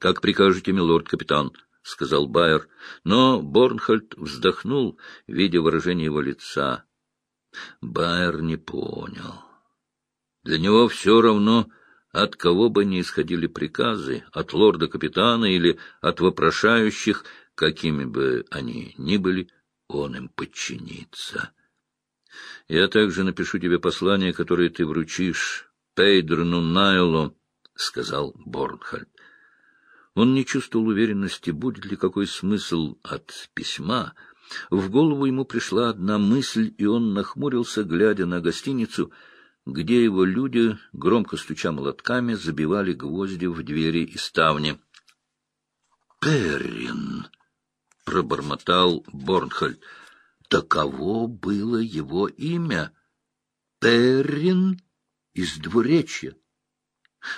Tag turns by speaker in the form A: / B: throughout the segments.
A: Как прикажете, милорд капитан, — сказал Байер. Но Борнхольд вздохнул, видя выражение его лица. Байер не понял. Для него все равно, от кого бы ни исходили приказы, от лорда-капитана или от вопрошающих, какими бы они ни были, он им подчинится. Я также напишу тебе послание, которое ты вручишь Пейдерну Найлу, — сказал Борнхальд. Он не чувствовал уверенности, будет ли какой смысл от письма. В голову ему пришла одна мысль, и он нахмурился, глядя на гостиницу, где его люди, громко стуча молотками, забивали гвозди в двери и ставни. «Перрин!» — пробормотал Борнхальд. Таково было его имя. Перрин из двуречья.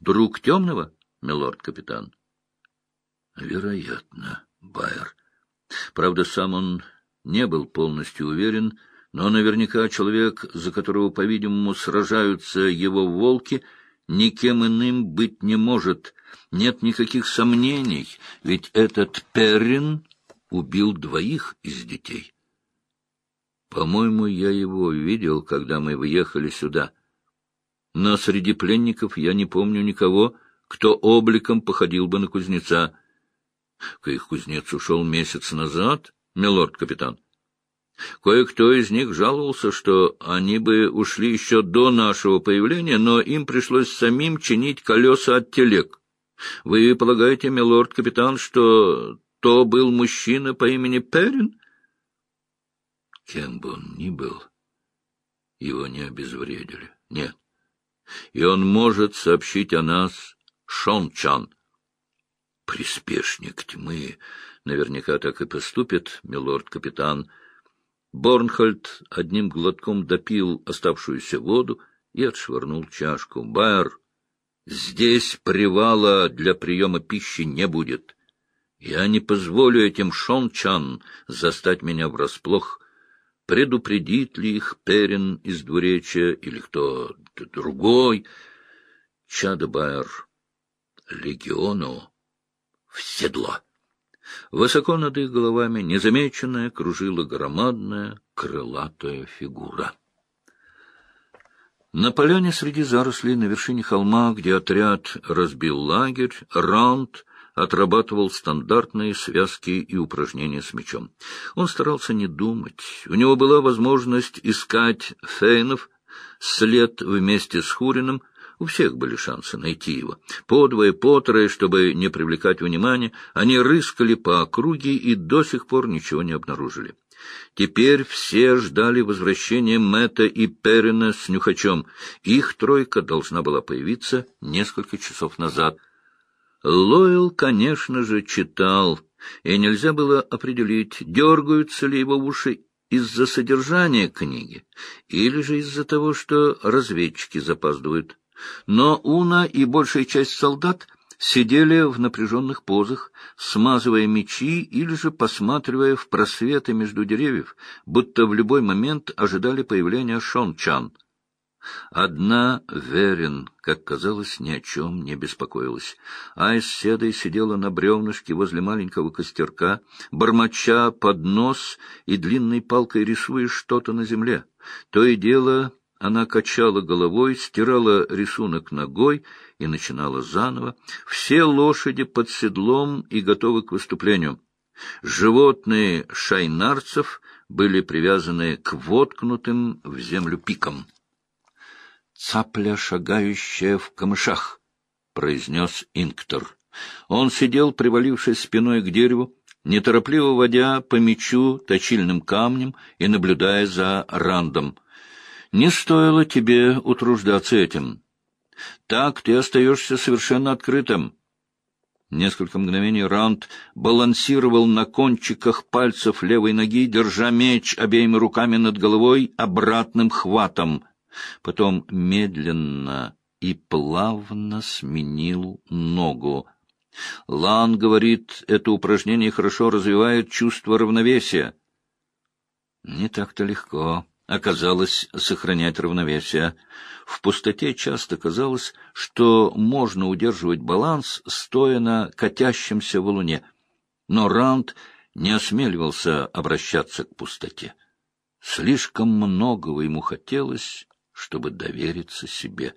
A: Друг темного, милорд-капитан? Вероятно, Байер. Правда, сам он не был полностью уверен, но наверняка человек, за которого, по-видимому, сражаются его волки, никем иным быть не может. Нет никаких сомнений, ведь этот Перрин убил двоих из детей. По-моему, я его видел, когда мы въехали сюда. Но среди пленников я не помню никого, кто обликом походил бы на кузнеца. Их кузнец ушел месяц назад, милорд-капитан. Кое-кто из них жаловался, что они бы ушли еще до нашего появления, но им пришлось самим чинить колеса от телег. Вы полагаете, милорд-капитан, что то был мужчина по имени Перин? Кем бы он ни был, его не обезвредили. Нет. И он может сообщить о нас Шончан. Приспешник тьмы. Наверняка так и поступит, милорд-капитан. Борнхольд одним глотком допил оставшуюся воду и отшвырнул чашку. Байер, здесь привала для приема пищи не будет. Я не позволю этим Шончан застать меня врасплох предупредит ли их Перин из двуречия или кто другой. Чадобайр легиону в седло. Высоко над их головами незамеченная кружила громадная крылатая фигура. На поляне среди зарослей на вершине холма, где отряд разбил лагерь, Раунд отрабатывал стандартные связки и упражнения с мечом. Он старался не думать. У него была возможность искать Фейнов, след вместе с Хурином, у всех были шансы найти его. Подвое, потрое, чтобы не привлекать внимания, они рыскали по округе и до сих пор ничего не обнаружили. Теперь все ждали возвращения Мэтта и Перина с Нюхачом. Их тройка должна была появиться несколько часов назад — Лойл, конечно же, читал, и нельзя было определить, дергаются ли его уши из-за содержания книги или же из-за того, что разведчики запаздывают. Но Уна и большая часть солдат сидели в напряженных позах, смазывая мечи или же посматривая в просветы между деревьев, будто в любой момент ожидали появления Шон-Чан — Одна Верин, как казалось, ни о чем не беспокоилась. Айс седой сидела на бревнышке возле маленького костерка, бормоча под нос и длинной палкой рисуя что-то на земле. То и дело она качала головой, стирала рисунок ногой и начинала заново. Все лошади под седлом и готовы к выступлению. Животные шайнарцев были привязаны к воткнутым в землю пикам цапля, шагающая в камышах, — произнес Инктор. Он сидел, привалившись спиной к дереву, неторопливо водя по мечу точильным камнем и наблюдая за Рандом. «Не стоило тебе утруждаться этим. Так ты остаешься совершенно открытым». Несколько мгновений Ранд балансировал на кончиках пальцев левой ноги, держа меч обеими руками над головой обратным хватом потом медленно и плавно сменил ногу. Лан говорит, это упражнение хорошо развивает чувство равновесия. Не так-то легко оказалось сохранять равновесие. В пустоте часто казалось, что можно удерживать баланс, стоя на катящемся валуне. Но Ранд не осмеливался обращаться к пустоте. Слишком многого ему хотелось, чтобы довериться себе.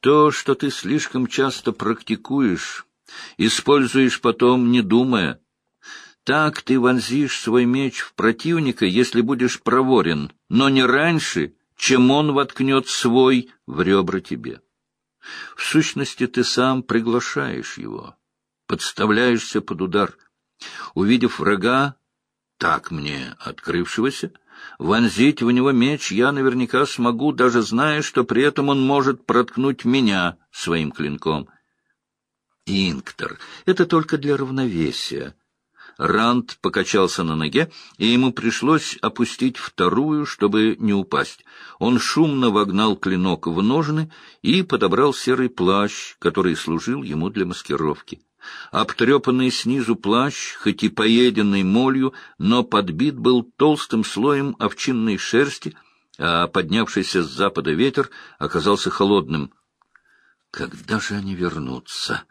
A: То, что ты слишком часто практикуешь, используешь потом, не думая. Так ты вонзишь свой меч в противника, если будешь проворен, но не раньше, чем он воткнет свой в ребра тебе. В сущности, ты сам приглашаешь его, подставляешься под удар. Увидев врага, так мне открывшегося, вонзить в него меч я наверняка смогу, даже зная, что при этом он может проткнуть меня своим клинком. Инктор — это только для равновесия. Ранд покачался на ноге, и ему пришлось опустить вторую, чтобы не упасть. Он шумно вогнал клинок в ножны и подобрал серый плащ, который служил ему для маскировки. Обтрепанный снизу плащ, хоть и поеденный молью, но подбит был толстым слоем овчинной шерсти, а поднявшийся с запада ветер оказался холодным. «Когда же они вернутся?»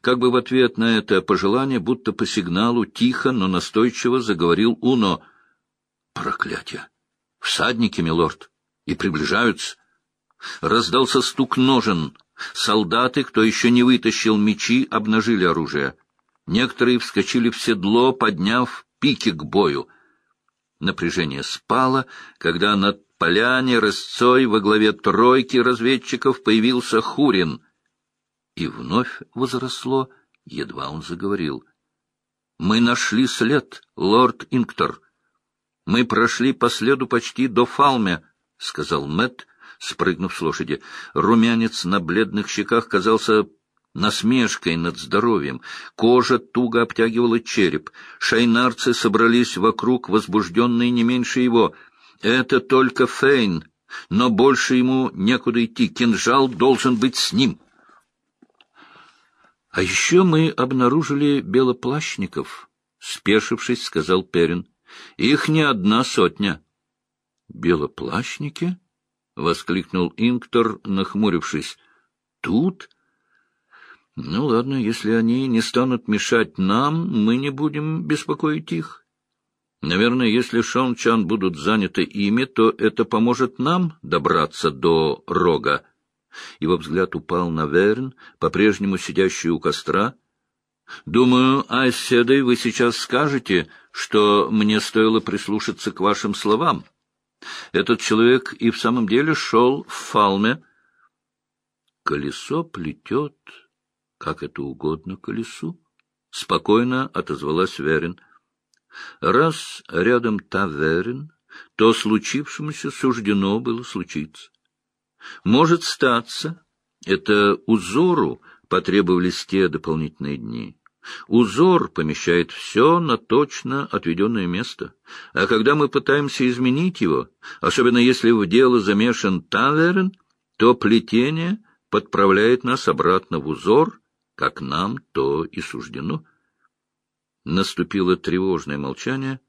A: Как бы в ответ на это пожелание, будто по сигналу, тихо, но настойчиво заговорил Уно. «Проклятие! Всадники, милорд! И приближаются!» Раздался стук ножен. Солдаты, кто еще не вытащил мечи, обнажили оружие. Некоторые вскочили в седло, подняв пики к бою. Напряжение спало, когда над поляне рысцой во главе тройки разведчиков появился Хурин — и вновь возросло, едва он заговорил. — Мы нашли след, лорд Инктор. Мы прошли по следу почти до Фалме, — сказал Мэтт, спрыгнув с лошади. Румянец на бледных щеках казался насмешкой над здоровьем. Кожа туго обтягивала череп. Шайнарцы собрались вокруг, возбужденные не меньше его. Это только Фейн, но больше ему некуда идти. Кинжал должен быть с ним. — А еще мы обнаружили белоплащников, — спешившись, сказал Перин. — Их не одна сотня. — Белоплащники? — воскликнул Инктор, нахмурившись. — Тут? — Ну, ладно, если они не станут мешать нам, мы не будем беспокоить их. Наверное, если Шон-Чан будут заняты ими, то это поможет нам добраться до рога. Его взгляд упал на Верн, по-прежнему сидящую у костра. — Думаю, Айседой, вы сейчас скажете, что мне стоило прислушаться к вашим словам. Этот человек и в самом деле шел в Фалме. Колесо плетет, как это угодно колесу. Спокойно отозвалась Верин. Раз рядом та Верин, то случившемуся суждено было случиться. Может статься, это узору потребовались те дополнительные дни. Узор помещает все на точно отведенное место. А когда мы пытаемся изменить его, особенно если в дело замешан таверн, то плетение подправляет нас обратно в узор, как нам то и суждено. Наступило тревожное молчание,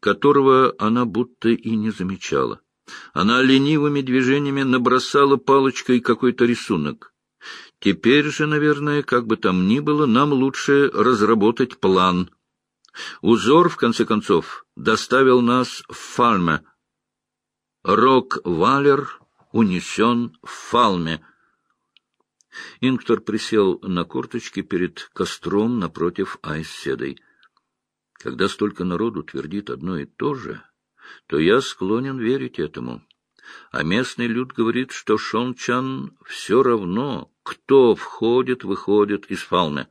A: которого она будто и не замечала. Она ленивыми движениями набросала палочкой какой-то рисунок. Теперь же, наверное, как бы там ни было, нам лучше разработать план. Узор, в конце концов, доставил нас в Фальме. Рок-валер унесен в Фалме. Инктор присел на корточки перед костром напротив Айседой. Когда столько народу твердит одно и то же то я склонен верить этому. А местный люд говорит, что Шончан все равно, кто входит, выходит из фауны.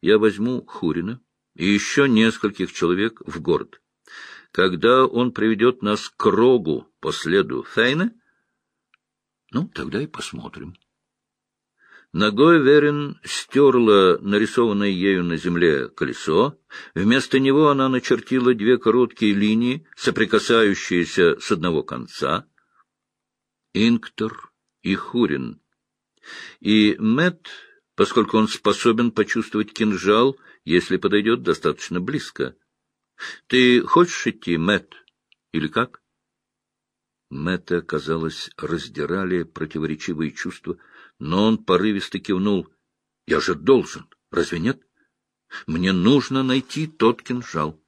A: Я возьму Хурина и еще нескольких человек в город. Когда он приведет нас к Рогу по следу Фейна, ну, тогда и посмотрим. Ногой Верин стерла нарисованное ею на земле колесо. Вместо него она начертила две короткие линии, соприкасающиеся с одного конца. Инктор и Хурин. И Мэт, поскольку он способен почувствовать кинжал, если подойдет достаточно близко. Ты хочешь идти, Мэт, или как? Мэтта, казалось, раздирали противоречивые чувства, но он порывисто кивнул. — Я же должен, разве нет? Мне нужно найти тот кинжал.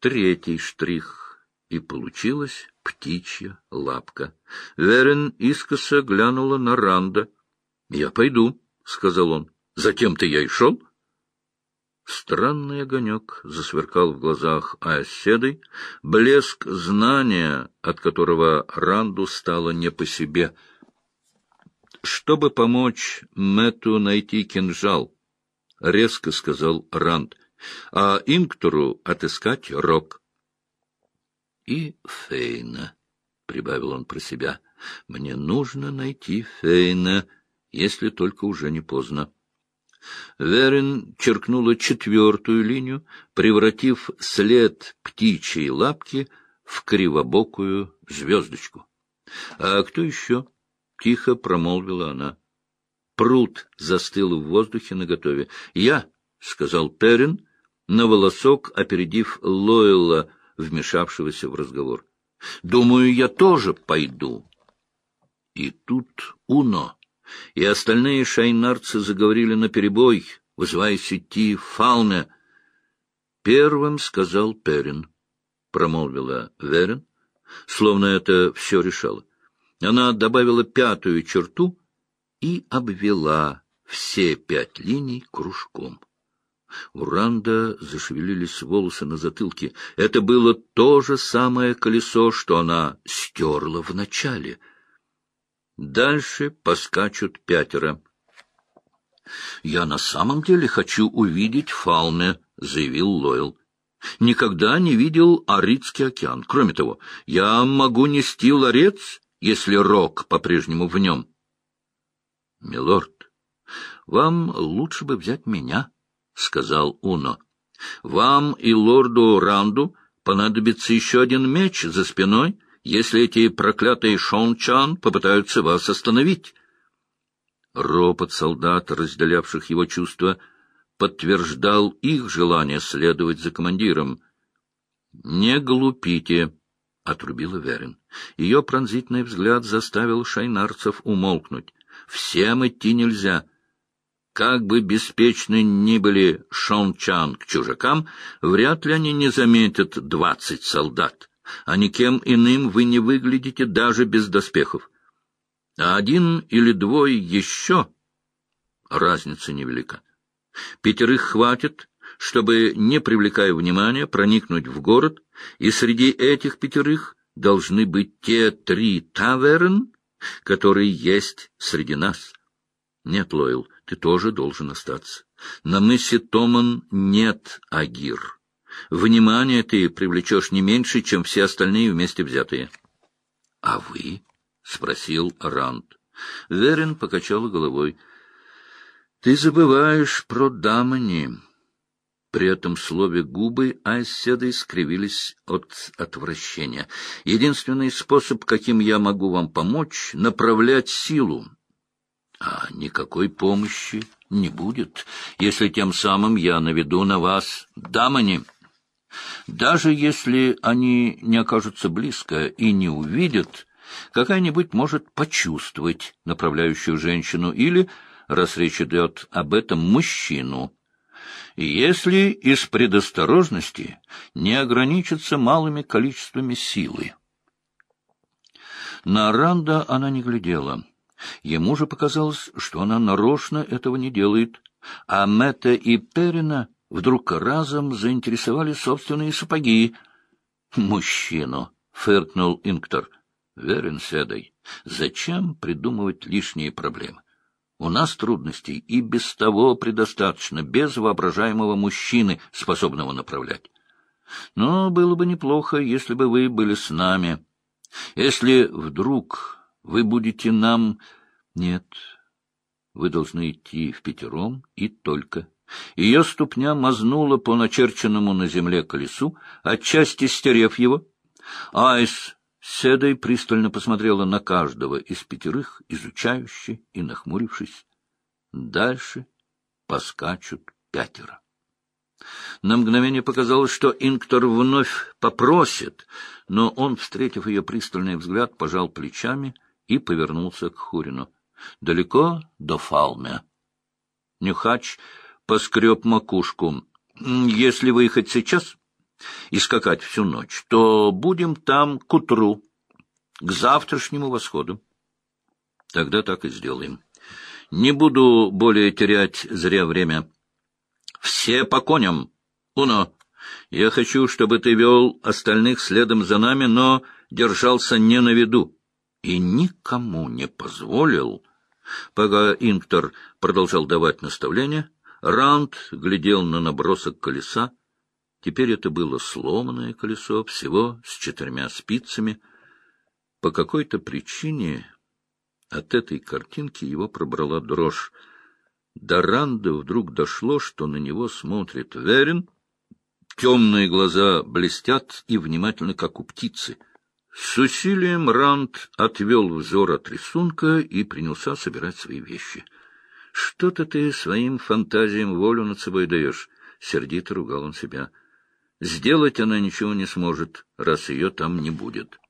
A: Третий штрих, и получилась птичья лапка. Верен искоса глянула на Ранда. — Я пойду, — сказал он. — Затем-то я и шел. Странный огонек засверкал в глазах Аэсседой, блеск знания, от которого Ранду стало не по себе. «Чтобы помочь Мэту найти кинжал», — резко сказал Ранд, — «а Инктору отыскать рог». «И Фейна», — прибавил он про себя, — «мне нужно найти Фейна, если только уже не поздно». Верин черкнула четвертую линию, превратив след птичьей лапки в кривобокую звездочку. — А кто еще? — тихо промолвила она. Пруд застыл в воздухе наготове. — Я, — сказал Перин, на волосок опередив Лойла, вмешавшегося в разговор. — Думаю, я тоже пойду. И тут Уно и остальные шайнарцы заговорили наперебой, вызываясь идти фауне. Первым сказал Перин, промолвила Верен, словно это все решало. Она добавила пятую черту и обвела все пять линий кружком. У Ранда зашевелились волосы на затылке. Это было то же самое колесо, что она стерла в начале — Дальше поскачут пятеро. — Я на самом деле хочу увидеть Фауме, — заявил Лойл. — Никогда не видел Аридский океан. Кроме того, я могу нести ларец, если рог по-прежнему в нем. — Милорд, вам лучше бы взять меня, — сказал Уно. — Вам и лорду Ранду понадобится еще один меч за спиной — если эти проклятые шончан попытаются вас остановить. Ропот солдат, разделявших его чувства, подтверждал их желание следовать за командиром. — Не глупите, — отрубила Верин. Ее пронзительный взгляд заставил шайнарцев умолкнуть. — Всем идти нельзя. Как бы беспечны ни были шончан к чужакам, вряд ли они не заметят двадцать солдат а никем иным вы не выглядите даже без доспехов. А один или двое еще разница невелика. Пятерых хватит, чтобы, не привлекая внимания, проникнуть в город, и среди этих пятерых должны быть те три таверн, которые есть среди нас. Нет, Лойл, ты тоже должен остаться. На мысе Томан нет Агир. Внимание ты привлечешь не меньше, чем все остальные вместе взятые. — А вы? — спросил Ранд. Верин покачал головой. — Ты забываешь про Дамани. При этом слове губы Айседы скривились от отвращения. Единственный способ, каким я могу вам помочь, — направлять силу. А никакой помощи не будет, если тем самым я наведу на вас Дамани. Даже если они не окажутся близко и не увидят, какая-нибудь может почувствовать направляющую женщину или, раз речь идет об этом, мужчину. Если из предосторожности не ограничиться малыми количествами силы. На Ранда она не глядела. Ему же показалось, что она нарочно этого не делает, а Мэтта и Перина вдруг разом заинтересовали собственные сапоги. «Мужчину!» — фыркнул Инктор. «Верен седой. Зачем придумывать лишние проблемы? У нас трудностей и без того предостаточно, без воображаемого мужчины, способного направлять. Но было бы неплохо, если бы вы были с нами. Если вдруг вы будете нам... Нет, вы должны идти в пятером и только ее ступня мазнула по начерченному на земле колесу, отчасти стерев его. Айс седой пристально посмотрела на каждого из пятерых, изучающе и нахмурившись. Дальше поскачут пятеро. На мгновение показалось, что Инктор вновь попросит, но он, встретив ее пристальный взгляд, пожал плечами и повернулся к Хурину. — Далеко до Фалме. Нюхач поскреб макушку. — Если выехать сейчас и скакать всю ночь, то будем там к утру, к завтрашнему восходу. Тогда так и сделаем. Не буду более терять зря время. Все по коням. Уно, я хочу, чтобы ты вел остальных следом за нами, но держался не на виду. И никому не позволил... Пока Инктор продолжал давать наставления, Раунд глядел на набросок колеса. Теперь это было сломанное колесо, всего с четырьмя спицами. По какой-то причине от этой картинки его пробрала дрожь. До Ранда вдруг дошло, что на него смотрит Верин. Темные глаза блестят и внимательно, как у птицы. С усилием Ранд отвел взор от рисунка и принялся собирать свои вещи. — Что-то ты своим фантазиям волю над собой даешь, — сердито ругал он себя. — Сделать она ничего не сможет, раз ее там не будет. —